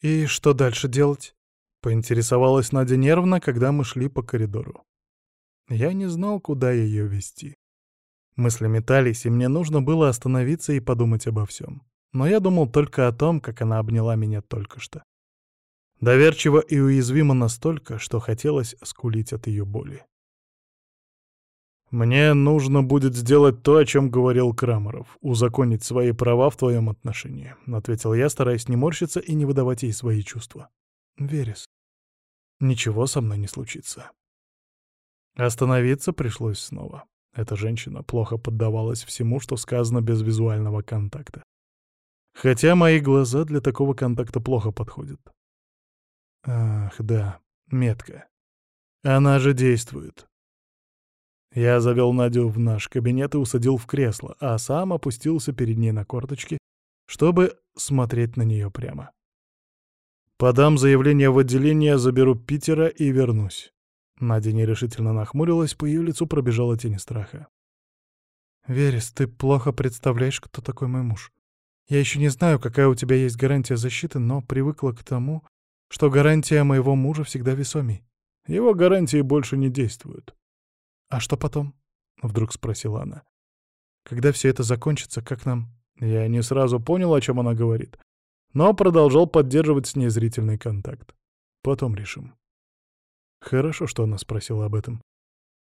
«И что дальше делать?» — поинтересовалась Надя нервно, когда мы шли по коридору. Я не знал, куда ее вести. Мысли метались, и мне нужно было остановиться и подумать обо всем. Но я думал только о том, как она обняла меня только что. Доверчиво и уязвимо настолько, что хотелось скулить от ее боли. «Мне нужно будет сделать то, о чем говорил Крамаров, узаконить свои права в твоем отношении», — ответил я, стараясь не морщиться и не выдавать ей свои чувства. «Верес, ничего со мной не случится». Остановиться пришлось снова. Эта женщина плохо поддавалась всему, что сказано без визуального контакта. Хотя мои глаза для такого контакта плохо подходят. Ах, да, метка. Она же действует. Я завел Надю в наш кабинет и усадил в кресло, а сам опустился перед ней на корточки, чтобы смотреть на нее прямо. Подам заявление в отделение, заберу Питера и вернусь. Надя нерешительно нахмурилась, по ее лицу пробежала тень страха. «Верес, ты плохо представляешь, кто такой мой муж. Я еще не знаю, какая у тебя есть гарантия защиты, но привыкла к тому, что гарантия моего мужа всегда весомей. Его гарантии больше не действуют. «А что потом?» — вдруг спросила она. «Когда все это закончится, как нам...» Я не сразу понял, о чем она говорит, но продолжал поддерживать с ней зрительный контакт. Потом решим. Хорошо, что она спросила об этом.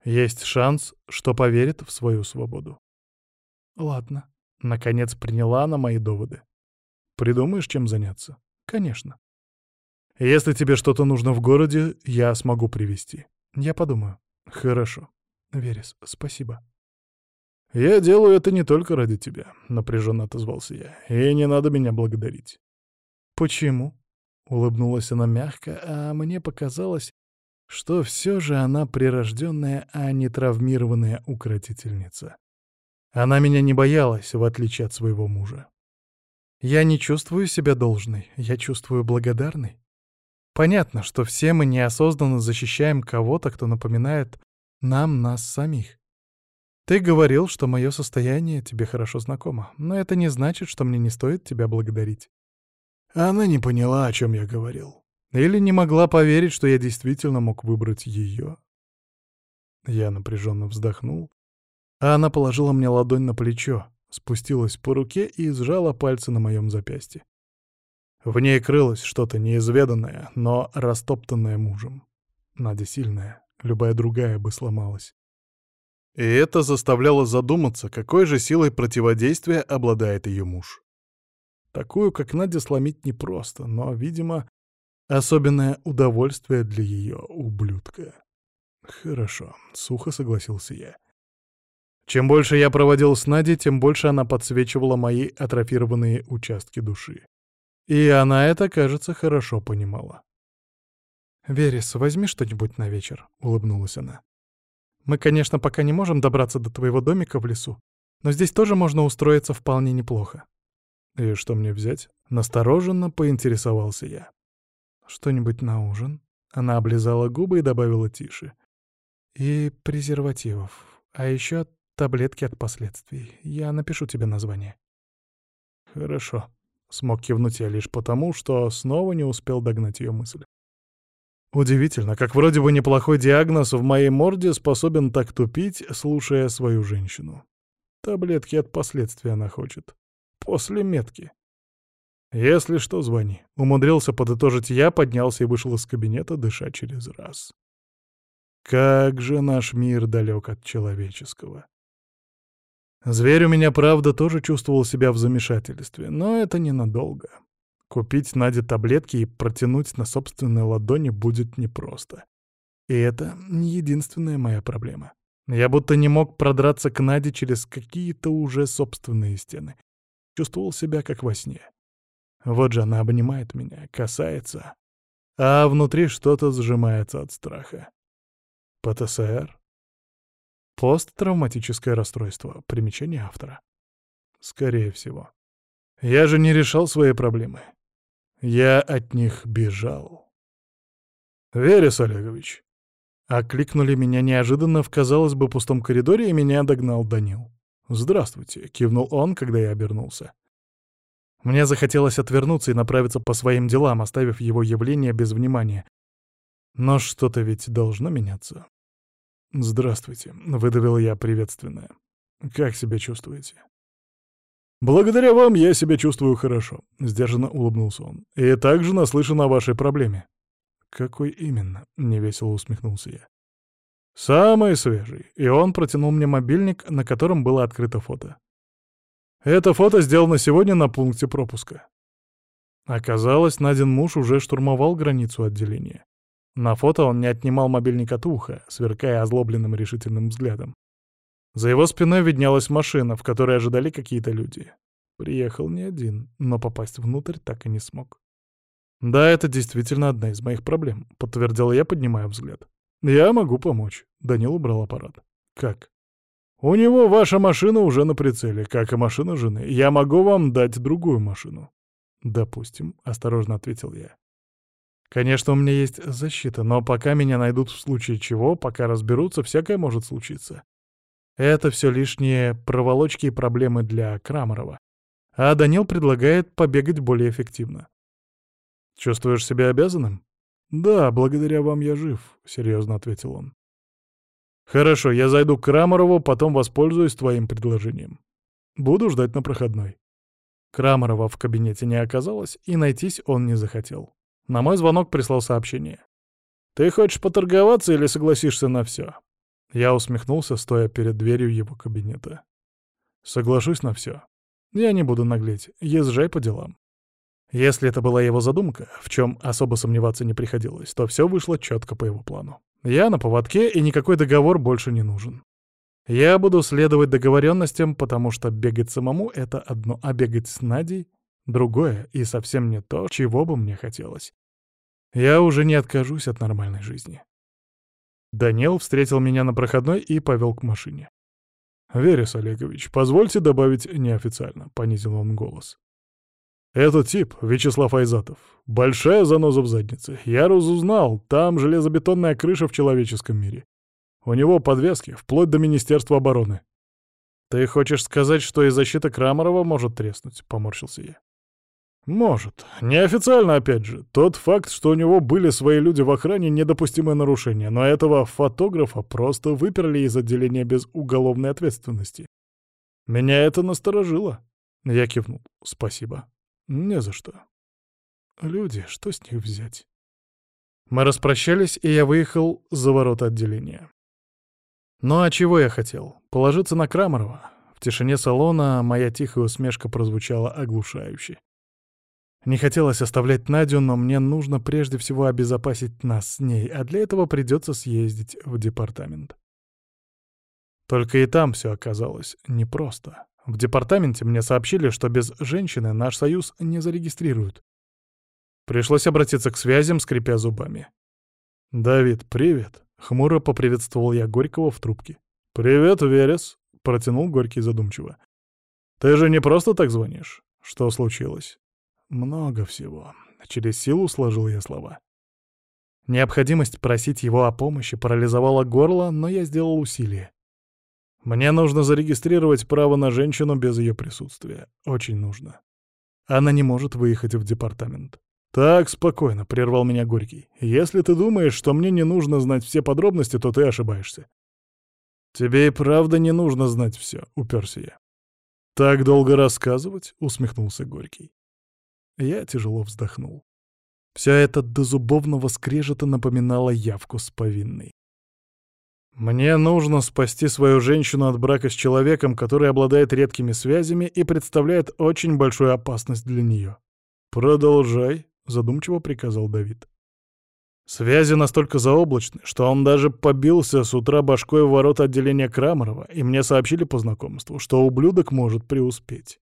Есть шанс, что поверит в свою свободу. Ладно. Наконец приняла она мои доводы. Придумаешь, чем заняться? Конечно. Если тебе что-то нужно в городе, я смогу привезти. Я подумаю. Хорошо. Верес, спасибо. «Я делаю это не только ради тебя», — напряженно отозвался я. «И не надо меня благодарить». «Почему?» — улыбнулась она мягко, а мне показалось, что все же она прирожденная, а не травмированная укротительница. Она меня не боялась, в отличие от своего мужа. Я не чувствую себя должной, я чувствую благодарной. Понятно, что все мы неосознанно защищаем кого-то, кто напоминает нам нас самих. Ты говорил, что мое состояние тебе хорошо знакомо, но это не значит, что мне не стоит тебя благодарить. Она не поняла, о чем я говорил. Или не могла поверить, что я действительно мог выбрать ее. Я напряженно вздохнул, а она положила мне ладонь на плечо, спустилась по руке и сжала пальцы на моем запястье. В ней крылось что-то неизведанное, но растоптанное мужем. Надя сильная, любая другая бы сломалась. И это заставляло задуматься, какой же силой противодействия обладает ее муж. Такую, как Надя, сломить непросто, но, видимо, особенное удовольствие для ее ублюдка. Хорошо, сухо согласился я. Чем больше я проводил с Надей, тем больше она подсвечивала мои атрофированные участки души. И она это, кажется, хорошо понимала. «Верес, возьми что-нибудь на вечер», — улыбнулась она. «Мы, конечно, пока не можем добраться до твоего домика в лесу, но здесь тоже можно устроиться вполне неплохо». «И что мне взять?» — настороженно поинтересовался я. «Что-нибудь на ужин?» Она облизала губы и добавила тише. «И презервативов. А еще таблетки от последствий. Я напишу тебе название». «Хорошо», — смог кивнуть я лишь потому, что снова не успел догнать ее мысль. Удивительно, как вроде бы неплохой диагноз в моей морде способен так тупить, слушая свою женщину. Таблетки от последствий она хочет. После метки. Если что, звони. Умудрился подытожить я, поднялся и вышел из кабинета, дыша через раз. Как же наш мир далек от человеческого. Зверь у меня, правда, тоже чувствовал себя в замешательстве, но это ненадолго. Купить Наде таблетки и протянуть на собственной ладони будет непросто. И это не единственная моя проблема. Я будто не мог продраться к Наде через какие-то уже собственные стены. Чувствовал себя как во сне. Вот же она обнимает меня, касается, а внутри что-то сжимается от страха. ПТСР? Посттравматическое расстройство. Примечание автора. Скорее всего. Я же не решал свои проблемы. Я от них бежал. «Верес Олегович!» Окликнули меня неожиданно в, казалось бы, пустом коридоре, и меня догнал Данил. «Здравствуйте», — кивнул он, когда я обернулся. Мне захотелось отвернуться и направиться по своим делам, оставив его явление без внимания. Но что-то ведь должно меняться. «Здравствуйте», — выдавил я приветственное. «Как себя чувствуете?» «Благодаря вам я себя чувствую хорошо», — сдержанно улыбнулся он. «И также наслышан о вашей проблеме». «Какой именно?» — невесело усмехнулся я. «Самый свежий». И он протянул мне мобильник, на котором было открыто фото. Это фото сделано сегодня на пункте пропуска. Оказалось, Надин муж уже штурмовал границу отделения. На фото он не отнимал мобильник от уха, сверкая озлобленным решительным взглядом. За его спиной виднелась машина, в которой ожидали какие-то люди. Приехал не один, но попасть внутрь так и не смог. «Да, это действительно одна из моих проблем», — подтвердил я, поднимая взгляд. «Я могу помочь». Данил убрал аппарат. «Как?» «У него ваша машина уже на прицеле, как и машина жены. Я могу вам дать другую машину». «Допустим», — осторожно ответил я. «Конечно, у меня есть защита, но пока меня найдут в случае чего, пока разберутся, всякое может случиться. Это все лишние проволочки и проблемы для Крамарова. А Данил предлагает побегать более эффективно. «Чувствуешь себя обязанным?» «Да, благодаря вам я жив», — серьезно ответил он. «Хорошо, я зайду к Крамарову, потом воспользуюсь твоим предложением. Буду ждать на проходной». Крамарова в кабинете не оказалось, и найтись он не захотел. На мой звонок прислал сообщение. «Ты хочешь поторговаться или согласишься на все?» Я усмехнулся, стоя перед дверью его кабинета. Соглашусь на все. Я не буду наглеть, езжай по делам. Если это была его задумка, в чем особо сомневаться не приходилось, то все вышло четко по его плану. Я на поводке, и никакой договор больше не нужен. Я буду следовать договоренностям, потому что бегать самому — это одно, а бегать с Надей — другое, и совсем не то, чего бы мне хотелось. Я уже не откажусь от нормальной жизни. Даниэл встретил меня на проходной и повел к машине. «Верес Олегович, позвольте добавить неофициально», — понизил он голос. «Этот тип, Вячеслав Айзатов, большая заноза в заднице. Я разузнал, там железобетонная крыша в человеческом мире. У него подвески, вплоть до Министерства обороны». «Ты хочешь сказать, что и защита Крамарова может треснуть?» — поморщился я. Может. Неофициально, опять же. Тот факт, что у него были свои люди в охране, недопустимое нарушение, но этого фотографа просто выперли из отделения без уголовной ответственности. Меня это насторожило. Я кивнул. Спасибо. Не за что. Люди, что с них взять? Мы распрощались, и я выехал за ворота отделения. Ну а чего я хотел? Положиться на Крамарова? В тишине салона моя тихая усмешка прозвучала оглушающе. Не хотелось оставлять Надю, но мне нужно прежде всего обезопасить нас с ней, а для этого придется съездить в департамент. Только и там все оказалось непросто. В департаменте мне сообщили, что без женщины наш союз не зарегистрируют. Пришлось обратиться к связям, скрипя зубами. «Давид, привет!» — хмуро поприветствовал я Горького в трубке. «Привет, Верес!» — протянул Горький задумчиво. «Ты же не просто так звонишь? Что случилось?» Много всего. Через силу сложил я слова. Необходимость просить его о помощи парализовала горло, но я сделал усилие. Мне нужно зарегистрировать право на женщину без ее присутствия. Очень нужно. Она не может выехать в департамент. «Так, спокойно», — прервал меня Горький. «Если ты думаешь, что мне не нужно знать все подробности, то ты ошибаешься». «Тебе и правда не нужно знать все», — уперся я. «Так долго рассказывать?» — усмехнулся Горький. Я тяжело вздохнул. Все это до зубовного скрежета напоминало явку с повинной. Мне нужно спасти свою женщину от брака с человеком, который обладает редкими связями и представляет очень большую опасность для нее. «Продолжай», — задумчиво приказал Давид. Связи настолько заоблачны, что он даже побился с утра башкой в ворота отделения Крамарова, и мне сообщили по знакомству, что ублюдок может преуспеть.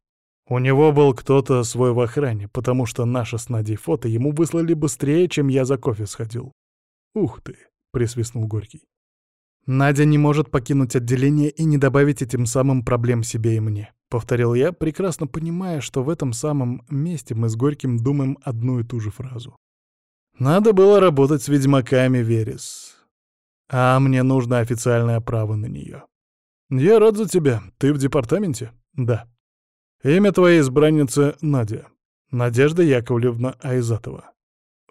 У него был кто-то свой в охране, потому что наше с Надей фото ему выслали быстрее, чем я за кофе сходил. «Ух ты!» — присвистнул Горький. «Надя не может покинуть отделение и не добавить этим самым проблем себе и мне», — повторил я, прекрасно понимая, что в этом самом месте мы с Горьким думаем одну и ту же фразу. «Надо было работать с ведьмаками, Верес. А мне нужно официальное право на нее. Я рад за тебя. Ты в департаменте?» «Да». «Имя твоей избранницы — Надя», Надежда Яковлевна Айзатова.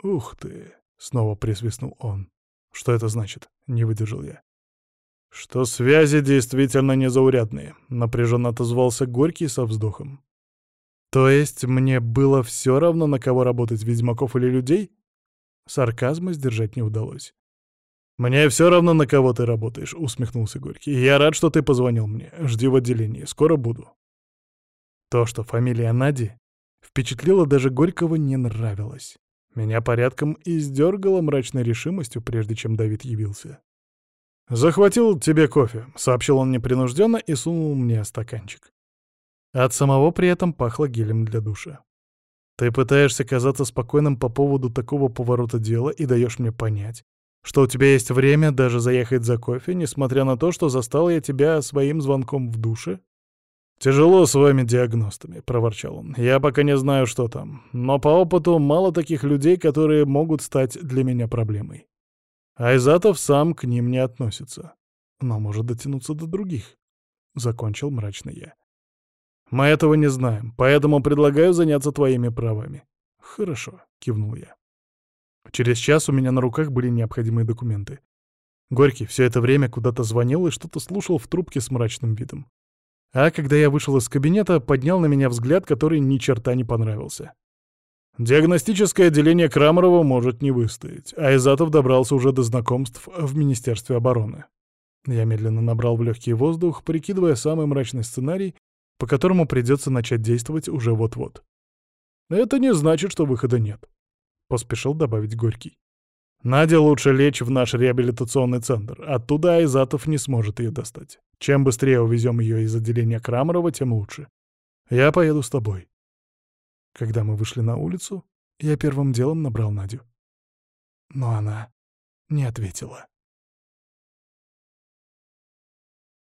«Ух ты!» — снова присвистнул он. «Что это значит?» — не выдержал я. «Что связи действительно незаурядные», — напряженно отозвался Горький со вздохом. «То есть мне было все равно, на кого работать, ведьмаков или людей?» Сарказма сдержать не удалось. «Мне все равно, на кого ты работаешь», — усмехнулся Горький. «Я рад, что ты позвонил мне. Жди в отделении. Скоро буду». То, что фамилия Нади впечатлила даже Горького, не нравилось. Меня порядком издергало мрачной решимостью, прежде чем Давид явился. «Захватил тебе кофе», — сообщил он непринужденно и сунул мне стаканчик. От самого при этом пахло гелем для душа. «Ты пытаешься казаться спокойным по поводу такого поворота дела и даешь мне понять, что у тебя есть время даже заехать за кофе, несмотря на то, что застал я тебя своим звонком в душе?» «Тяжело с вами, диагностами», — проворчал он. «Я пока не знаю, что там. Но по опыту мало таких людей, которые могут стать для меня проблемой. Айзатов сам к ним не относится. Но может дотянуться до других». Закончил мрачно я. «Мы этого не знаем, поэтому предлагаю заняться твоими правами». «Хорошо», — кивнул я. Через час у меня на руках были необходимые документы. Горький все это время куда-то звонил и что-то слушал в трубке с мрачным видом. А когда я вышел из кабинета, поднял на меня взгляд, который ни черта не понравился. Диагностическое отделение Крамарова может не выстоять, а Изатов добрался уже до знакомств в Министерстве обороны. Я медленно набрал в легкий воздух, прикидывая самый мрачный сценарий, по которому придется начать действовать уже вот-вот. Это не значит, что выхода нет, — поспешил добавить Горький. Наде лучше лечь в наш реабилитационный центр. Оттуда Айзатов не сможет ее достать. Чем быстрее увезем ее из отделения Крамарова, тем лучше. Я поеду с тобой. Когда мы вышли на улицу, я первым делом набрал Надю. Но она не ответила.